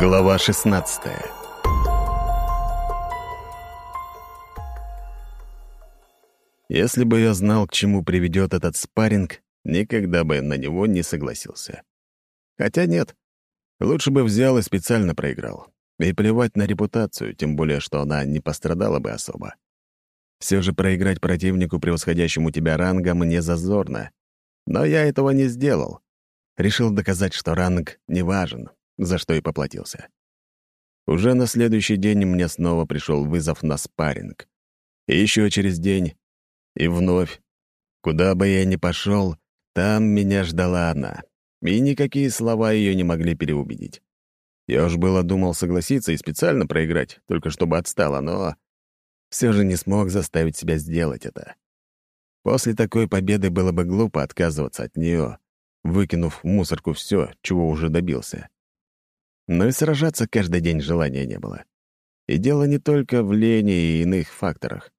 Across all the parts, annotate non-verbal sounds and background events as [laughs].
Глава 16 Если бы я знал, к чему приведет этот спарринг, никогда бы на него не согласился. Хотя нет, лучше бы взял и специально проиграл. И плевать на репутацию, тем более, что она не пострадала бы особо. Все же проиграть противнику, превосходящему тебя рангом, не зазорно. Но я этого не сделал. Решил доказать, что ранг не важен, за что и поплатился. Уже на следующий день мне снова пришел вызов на спарринг. И еще через день. И вновь. Куда бы я ни пошел, там меня ждала она. И никакие слова ее не могли переубедить. Я уж было думал согласиться и специально проиграть, только чтобы отстала, но все же не смог заставить себя сделать это. После такой победы было бы глупо отказываться от нее, выкинув в мусорку все, чего уже добился. Но и сражаться каждый день желания не было. И дело не только в лени и иных факторах.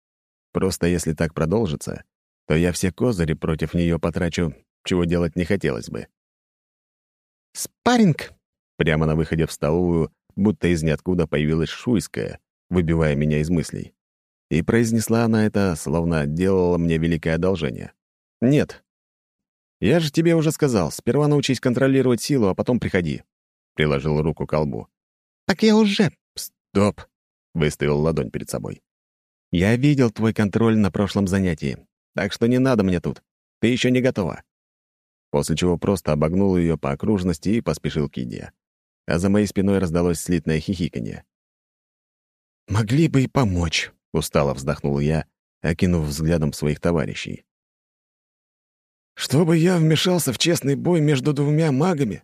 Просто если так продолжится, то я все козыри против нее потрачу, чего делать не хотелось бы. «Спарринг!» Прямо на выходе в столовую, будто из ниоткуда появилась Шуйская, выбивая меня из мыслей. И произнесла она это, словно делала мне великое одолжение. «Нет. Я же тебе уже сказал, сперва научись контролировать силу, а потом приходи приложил руку к колбу. «Так я уже...» «Стоп!» — выставил ладонь перед собой. «Я видел твой контроль на прошлом занятии, так что не надо мне тут. Ты еще не готова». После чего просто обогнул ее по окружности и поспешил к еде. А за моей спиной раздалось слитное хихиканье. «Могли бы и помочь», — устало вздохнул я, окинув взглядом своих товарищей. «Чтобы я вмешался в честный бой между двумя магами?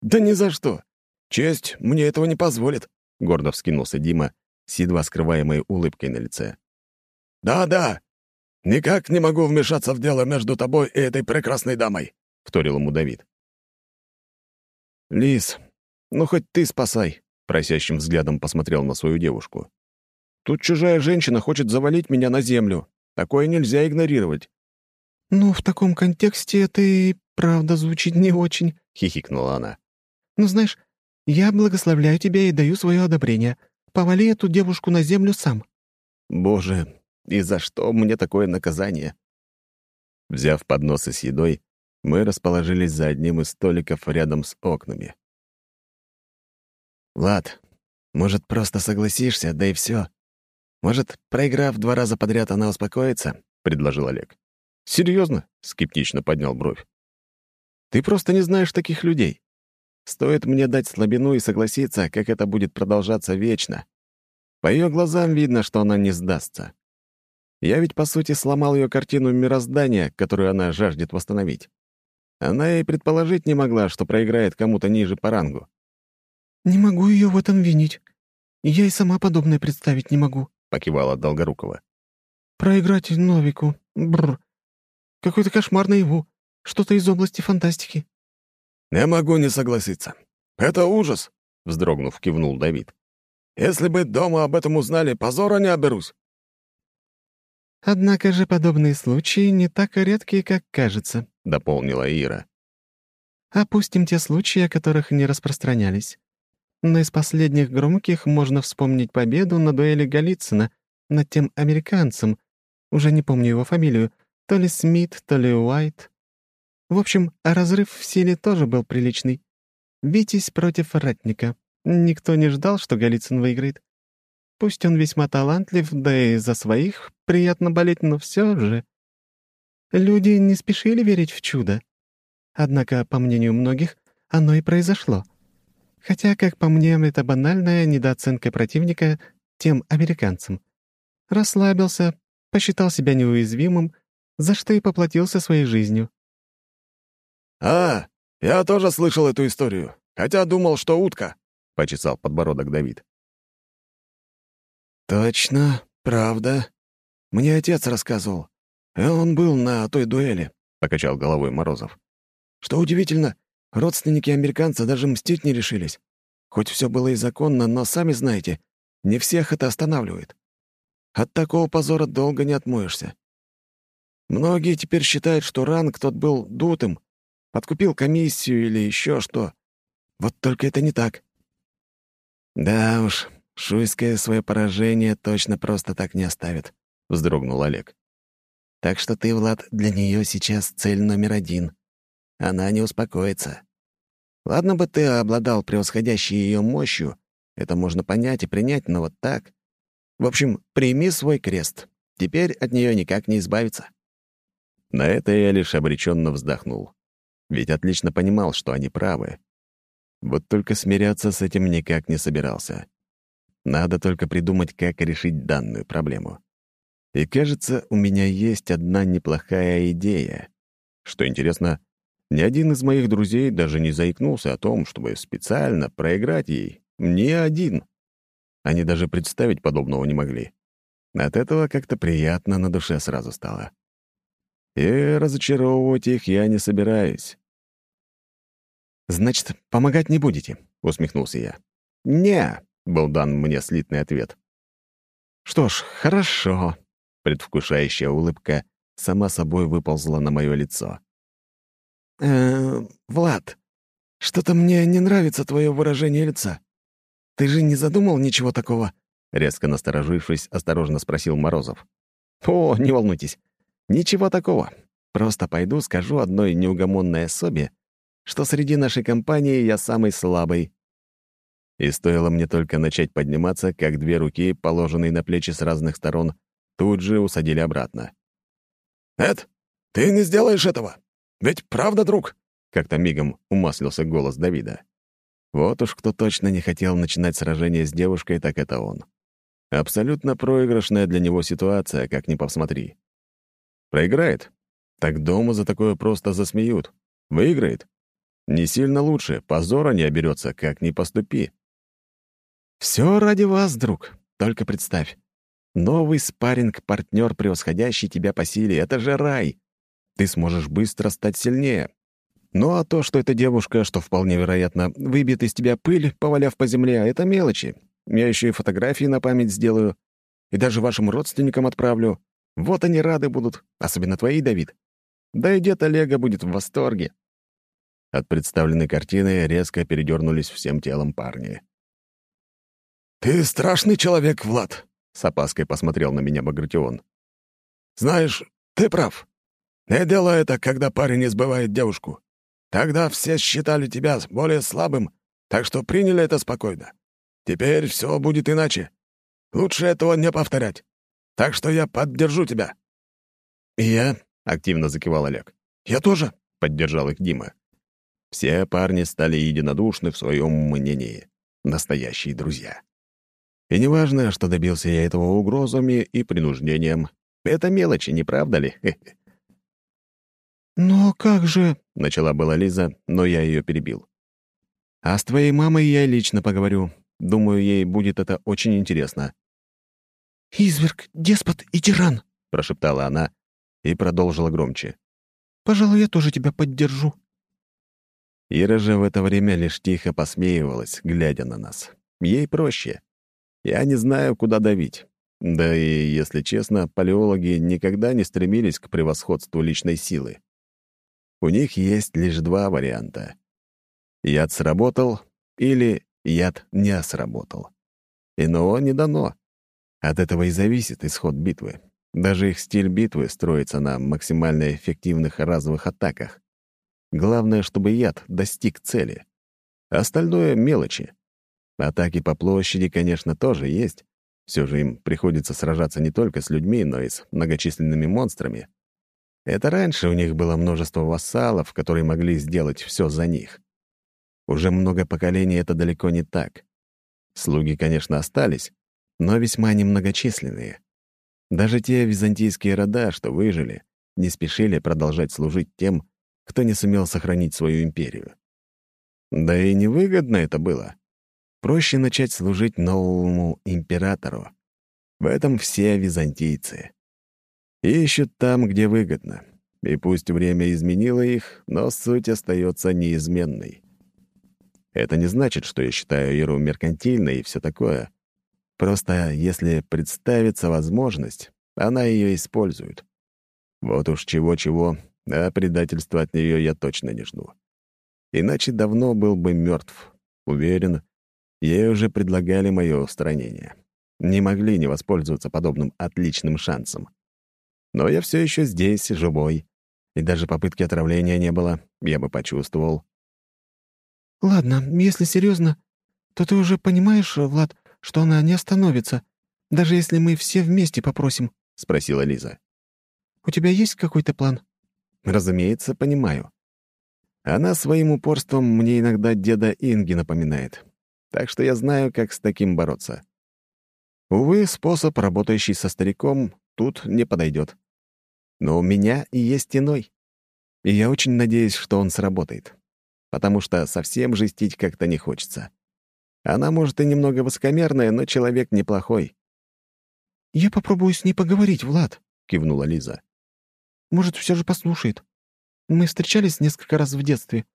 «Да ни за что! Честь мне этого не позволит!» — гордо вскинулся Дима с едва скрываемой улыбкой на лице. «Да-да! Никак не могу вмешаться в дело между тобой и этой прекрасной дамой!» — вторил ему Давид. «Лис, ну хоть ты спасай!» — просящим взглядом посмотрел на свою девушку. «Тут чужая женщина хочет завалить меня на землю. Такое нельзя игнорировать». «Ну, в таком контексте это и правда звучит не очень», — хихикнула она. «Ну, знаешь, я благословляю тебя и даю свое одобрение. Повали эту девушку на землю сам». «Боже, и за что мне такое наказание?» Взяв подносы с едой, мы расположились за одним из столиков рядом с окнами. «Влад, может, просто согласишься, да и все. Может, проиграв два раза подряд, она успокоится?» — предложил Олег. «Серьезно?» — скептично поднял бровь. «Ты просто не знаешь таких людей. Стоит мне дать слабину и согласиться, как это будет продолжаться вечно. По ее глазам видно, что она не сдастся. Я ведь, по сути, сломал ее картину мироздания, которую она жаждет восстановить. Она и предположить не могла, что проиграет кому-то ниже по рангу. «Не могу ее в этом винить. Я и сама подобное представить не могу», — покивала Долгорукова. «Проиграть Новику. Бррр. Какой-то кошмар наяву. Что-то из области фантастики». «Не могу не согласиться. Это ужас», — вздрогнув, кивнул Давид. «Если бы дома об этом узнали, позора не оберусь». «Однако же подобные случаи не так редкие, как кажется», — дополнила Ира. «Опустим те случаи, о которых не распространялись. Но из последних громких можно вспомнить победу на дуэли Голицына над тем американцем, уже не помню его фамилию, то ли Смит, то ли Уайт. В общем, разрыв в силе тоже был приличный. Витязь против ратника. Никто не ждал, что Голицын выиграет. Пусть он весьма талантлив, да и за своих приятно болеть, но все же... Люди не спешили верить в чудо. Однако, по мнению многих, оно и произошло. Хотя, как по мне, это банальная недооценка противника тем американцам. Расслабился, посчитал себя неуязвимым, за что и поплатился своей жизнью. «А, я тоже слышал эту историю, хотя думал, что утка», — почесал подбородок Давид. «Точно, правда. Мне отец рассказывал. И он был на той дуэли», — покачал головой Морозов. «Что удивительно, родственники американца даже мстить не решились. Хоть все было и законно, но, сами знаете, не всех это останавливает. От такого позора долго не отмоешься. Многие теперь считают, что ранг тот был дутым, Подкупил комиссию или еще что. Вот только это не так. «Да уж, Шуйское свое поражение точно просто так не оставит», — вздрогнул Олег. «Так что ты, Влад, для нее сейчас цель номер один. Она не успокоится. Ладно бы ты обладал превосходящей ее мощью, это можно понять и принять, но вот так... В общем, прими свой крест. Теперь от нее никак не избавиться». На это я лишь обреченно вздохнул. Ведь отлично понимал, что они правы. Вот только смиряться с этим никак не собирался. Надо только придумать, как решить данную проблему. И кажется, у меня есть одна неплохая идея. Что интересно, ни один из моих друзей даже не заикнулся о том, чтобы специально проиграть ей. Ни один. Они даже представить подобного не могли. От этого как-то приятно на душе сразу стало. И разочаровывать их я не собираюсь. «Значит, помогать не будете?» — усмехнулся я. «Не», — был дан мне слитный ответ. «Что ж, хорошо», — предвкушающая улыбка сама собой выползла на мое лицо. «Э, Влад, что-то мне не нравится твое выражение лица. Ты же не задумал ничего такого?» Резко насторожившись, осторожно спросил Морозов. «О, не волнуйтесь. Ничего такого. Просто пойду скажу одной неугомонной особе, что среди нашей компании я самый слабый. И стоило мне только начать подниматься, как две руки, положенные на плечи с разных сторон, тут же усадили обратно. «Эд, ты не сделаешь этого! Ведь правда, друг?» Как-то мигом умаслился голос Давида. Вот уж кто точно не хотел начинать сражение с девушкой, так это он. Абсолютно проигрышная для него ситуация, как ни посмотри. Проиграет? Так дома за такое просто засмеют. Выиграет? Не сильно лучше, позора не оберется, как ни поступи. Все ради вас, друг. Только представь. Новый спарринг партнер превосходящий тебя по силе — это же рай. Ты сможешь быстро стать сильнее. Ну а то, что эта девушка, что вполне вероятно, выбьет из тебя пыль, поваляв по земле, это мелочи. Я еще и фотографии на память сделаю. И даже вашим родственникам отправлю. Вот они рады будут, особенно твои, Давид. Да и дед Олега будет в восторге. От представленной картины резко передернулись всем телом парни. «Ты страшный человек, Влад», — с опаской посмотрел на меня Багратион. «Знаешь, ты прав. Не делай это, когда парень избывает девушку. Тогда все считали тебя более слабым, так что приняли это спокойно. Теперь все будет иначе. Лучше этого не повторять. Так что я поддержу тебя». «И я?» — активно закивал Олег. «Я тоже», — поддержал их Дима. Все парни стали единодушны в своем мнении. Настоящие друзья. И неважно, что добился я этого угрозами и принуждением. Это мелочи, не правда ли? [laughs] «Но как же...» — начала была Лиза, но я ее перебил. «А с твоей мамой я лично поговорю. Думаю, ей будет это очень интересно». «Изверг, деспот и тиран!» — прошептала она и продолжила громче. «Пожалуй, я тоже тебя поддержу». Ира же в это время лишь тихо посмеивалась, глядя на нас. Ей проще. Я не знаю, куда давить. Да и, если честно, палеологи никогда не стремились к превосходству личной силы. У них есть лишь два варианта. Яд сработал или яд не сработал. Иного не дано. От этого и зависит исход битвы. Даже их стиль битвы строится на максимально эффективных разовых атаках. Главное, чтобы яд достиг цели. Остальное — мелочи. Атаки по площади, конечно, тоже есть. Все же им приходится сражаться не только с людьми, но и с многочисленными монстрами. Это раньше у них было множество вассалов, которые могли сделать все за них. Уже много поколений это далеко не так. Слуги, конечно, остались, но весьма немногочисленные. Даже те византийские рода, что выжили, не спешили продолжать служить тем, кто не сумел сохранить свою империю. Да и невыгодно это было. Проще начать служить новому императору. В этом все византийцы. Ищут там, где выгодно. И пусть время изменило их, но суть остается неизменной. Это не значит, что я считаю Иру меркантильной и все такое. Просто если представится возможность, она ее использует. Вот уж чего-чего, а предательства от нее я точно не жду. Иначе давно был бы мертв. Уверен, ей уже предлагали мое устранение. Не могли не воспользоваться подобным отличным шансом. Но я все еще здесь, живой, и даже попытки отравления не было, я бы почувствовал. «Ладно, если серьезно, то ты уже понимаешь, Влад, что она не остановится, даже если мы все вместе попросим?» — спросила Лиза. «У тебя есть какой-то план?» «Разумеется, понимаю. Она своим упорством мне иногда деда Инги напоминает, так что я знаю, как с таким бороться. Увы, способ, работающий со стариком, тут не подойдет. Но у меня и есть иной. И я очень надеюсь, что он сработает. Потому что совсем жестить как-то не хочется. Она, может, и немного высокомерная, но человек неплохой. «Я попробую с ней поговорить, Влад», — кивнула Лиза. «Может, все же послушает. Мы встречались несколько раз в детстве,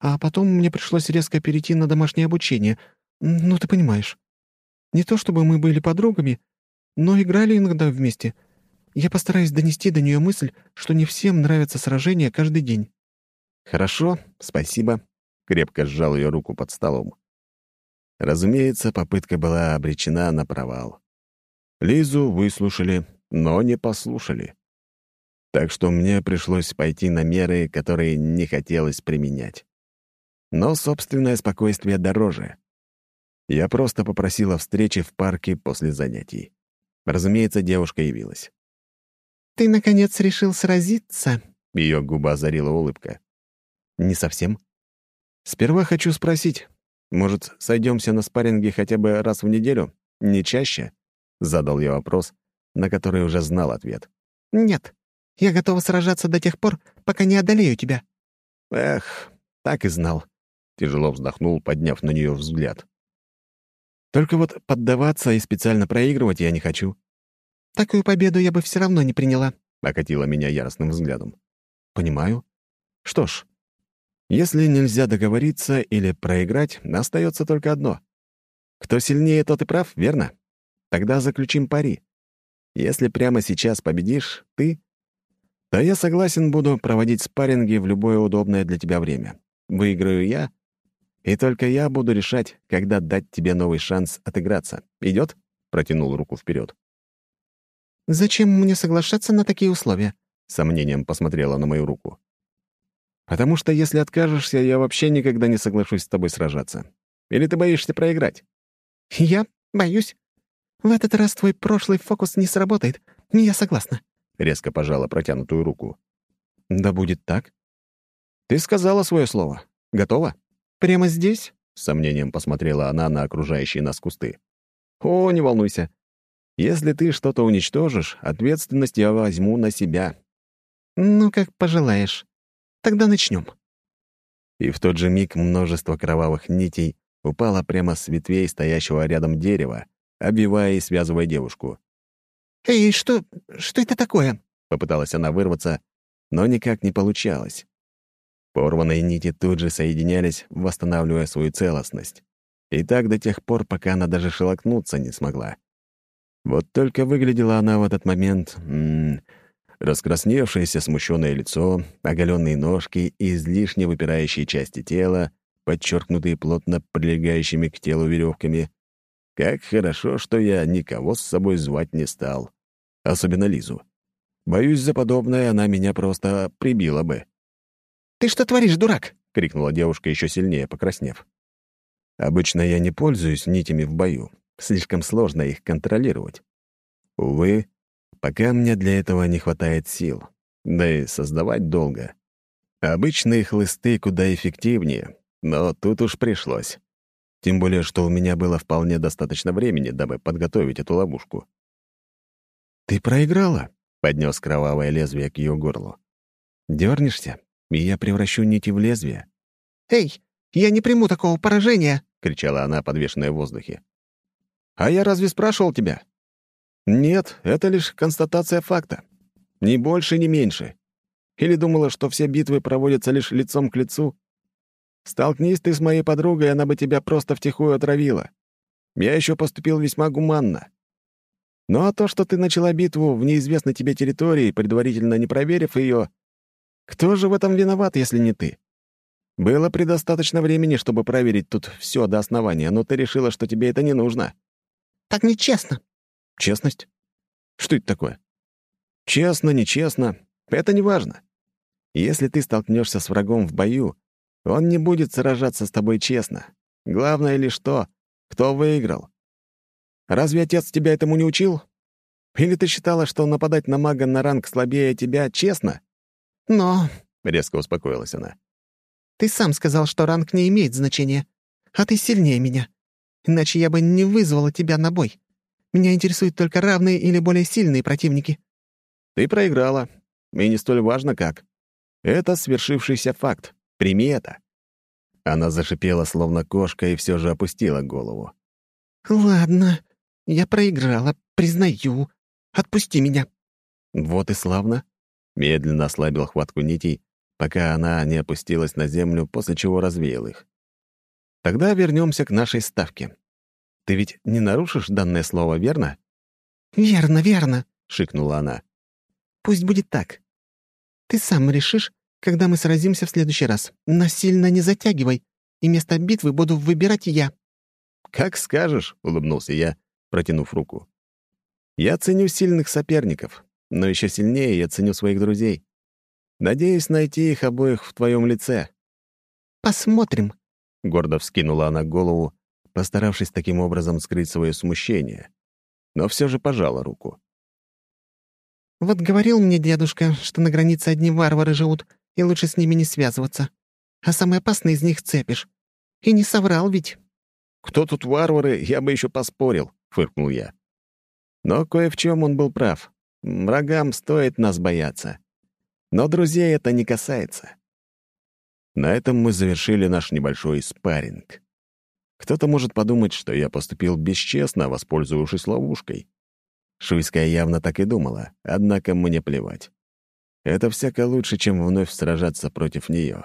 а потом мне пришлось резко перейти на домашнее обучение. Ну, ты понимаешь. Не то чтобы мы были подругами, но играли иногда вместе. Я постараюсь донести до нее мысль, что не всем нравятся сражения каждый день». «Хорошо, спасибо», — крепко сжал ее руку под столом. Разумеется, попытка была обречена на провал. Лизу выслушали, но не послушали. Так что мне пришлось пойти на меры, которые не хотелось применять. Но собственное спокойствие дороже. Я просто попросила встречи в парке после занятий. Разумеется, девушка явилась. «Ты, наконец, решил сразиться?» Ее губа озарила улыбка. «Не совсем. Сперва хочу спросить, может, сойдемся на спарринге хотя бы раз в неделю? Не чаще?» Задал я вопрос, на который уже знал ответ. «Нет. Я готова сражаться до тех пор, пока не одолею тебя». «Эх, так и знал», — тяжело вздохнул, подняв на нее взгляд. «Только вот поддаваться и специально проигрывать я не хочу». «Такую победу я бы все равно не приняла», — окатила меня яростным взглядом. «Понимаю. Что ж, если нельзя договориться или проиграть, остается только одно. Кто сильнее, тот и прав, верно? Тогда заключим пари. Если прямо сейчас победишь ты, то я согласен буду проводить спарринги в любое удобное для тебя время. Выиграю я, и только я буду решать, когда дать тебе новый шанс отыграться. Идет? Протянул руку вперед. «Зачем мне соглашаться на такие условия?» Сомнением посмотрела на мою руку. Потому что если откажешься, я вообще никогда не соглашусь с тобой сражаться. Или ты боишься проиграть?» «Я боюсь. В этот раз твой прошлый фокус не сработает. Я согласна», — резко пожала протянутую руку. «Да будет так. Ты сказала свое слово. Готова?» «Прямо здесь?» — с сомнением посмотрела она на окружающие нас кусты. «О, не волнуйся. Если ты что-то уничтожишь, ответственность я возьму на себя». «Ну, как пожелаешь», Тогда начнем. И в тот же миг множество кровавых нитей упало прямо с ветвей стоящего рядом дерева, обвивая и связывая девушку. «Эй, что... что это такое?» Попыталась она вырваться, но никак не получалось. Порванные нити тут же соединялись, восстанавливая свою целостность. И так до тех пор, пока она даже шелохнуться не смогла. Вот только выглядела она в этот момент... М -м, Раскрасневшееся смущенное лицо, оголенные ножки и излишне выпирающие части тела, подчеркнутые плотно прилегающими к телу веревками. Как хорошо, что я никого с собой звать не стал. Особенно Лизу. Боюсь, за подобное она меня просто прибила бы. «Ты что творишь, дурак?» — крикнула девушка, еще сильнее покраснев. Обычно я не пользуюсь нитями в бою. Слишком сложно их контролировать. Увы, Пока мне для этого не хватает сил. Да и создавать долго. Обычные хлысты куда эффективнее, но тут уж пришлось. Тем более, что у меня было вполне достаточно времени, дабы подготовить эту ловушку. «Ты проиграла?» — поднес кровавое лезвие к ее горлу. Дернешься, и я превращу нити в лезвие». «Эй, я не приму такого поражения!» — кричала она, подвешенная в воздухе. «А я разве спрашивал тебя?» Нет, это лишь констатация факта. Ни больше, ни меньше. Или думала, что все битвы проводятся лишь лицом к лицу? Столкнись ты с моей подругой, она бы тебя просто втихую отравила. Я еще поступил весьма гуманно. Ну а то, что ты начала битву в неизвестной тебе территории, предварительно не проверив ее, кто же в этом виноват, если не ты? Было предостаточно времени, чтобы проверить тут все до основания, но ты решила, что тебе это не нужно. Так нечестно. Честность? Что это такое? Честно, нечестно — это не важно. Если ты столкнешься с врагом в бою, он не будет сражаться с тобой честно. Главное лишь то, кто выиграл. Разве отец тебя этому не учил? Или ты считала, что нападать на мага на ранг слабее тебя честно? Но, — резко успокоилась она, — ты сам сказал, что ранг не имеет значения, а ты сильнее меня. Иначе я бы не вызвала тебя на бой. Меня интересуют только равные или более сильные противники. Ты проиграла, и не столь важно как. Это свершившийся факт. Прими это. Она зашипела, словно кошка, и все же опустила голову. «Ладно, я проиграла, признаю. Отпусти меня». Вот и славно. Медленно ослабил хватку нитей, пока она не опустилась на землю, после чего развеял их. Тогда вернемся к нашей ставке. Ты ведь не нарушишь данное слово, верно? «Верно, верно», — шикнула она. «Пусть будет так. Ты сам решишь, когда мы сразимся в следующий раз. Насильно не затягивай, и место битвы буду выбирать я». «Как скажешь», — улыбнулся я, протянув руку. «Я ценю сильных соперников, но еще сильнее я ценю своих друзей. Надеюсь найти их обоих в твоем лице». «Посмотрим», — гордо вскинула она голову, постаравшись таким образом скрыть свое смущение, но все же пожала руку. «Вот говорил мне дедушка, что на границе одни варвары живут, и лучше с ними не связываться. А самый опасный из них цепишь. И не соврал ведь». «Кто тут варвары, я бы еще поспорил», — фыркнул я. Но кое в чем он был прав. Врагам стоит нас бояться. Но друзей это не касается. На этом мы завершили наш небольшой спарринг. Кто-то может подумать, что я поступил бесчестно, воспользовавшись ловушкой. Шуйская явно так и думала, однако мне плевать. Это всяко лучше, чем вновь сражаться против нее.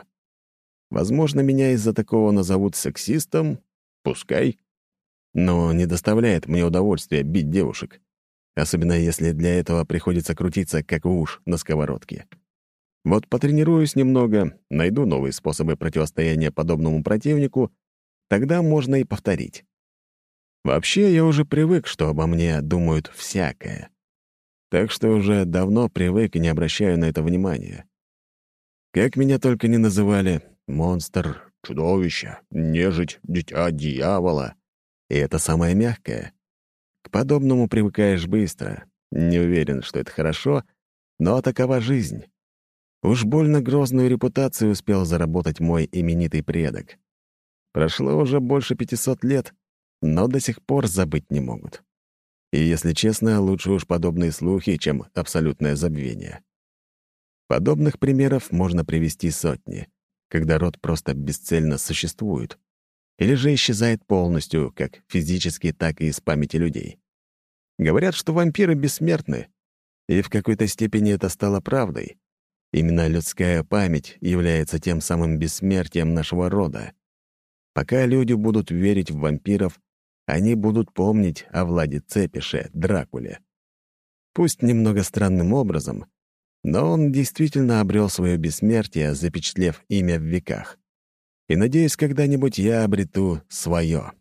Возможно, меня из-за такого назовут сексистом, пускай. Но не доставляет мне удовольствия бить девушек, особенно если для этого приходится крутиться, как уж на сковородке. Вот потренируюсь немного, найду новые способы противостояния подобному противнику Тогда можно и повторить. Вообще, я уже привык, что обо мне думают всякое. Так что уже давно привык и не обращаю на это внимания. Как меня только не называли — монстр, чудовище, нежить, дитя дьявола. И это самое мягкое. К подобному привыкаешь быстро. Не уверен, что это хорошо, но такова жизнь. Уж больно грозную репутацию успел заработать мой именитый предок. Прошло уже больше 500 лет, но до сих пор забыть не могут. И, если честно, лучше уж подобные слухи, чем абсолютное забвение. Подобных примеров можно привести сотни, когда род просто бесцельно существует, или же исчезает полностью, как физически, так и из памяти людей. Говорят, что вампиры бессмертны, и в какой-то степени это стало правдой. Именно людская память является тем самым бессмертием нашего рода. Пока люди будут верить в вампиров, они будут помнить о Владе Цепише, Дракуле. Пусть немного странным образом, но он действительно обрел свое бессмертие, запечатлев имя в веках. И надеюсь, когда-нибудь я обрету свое.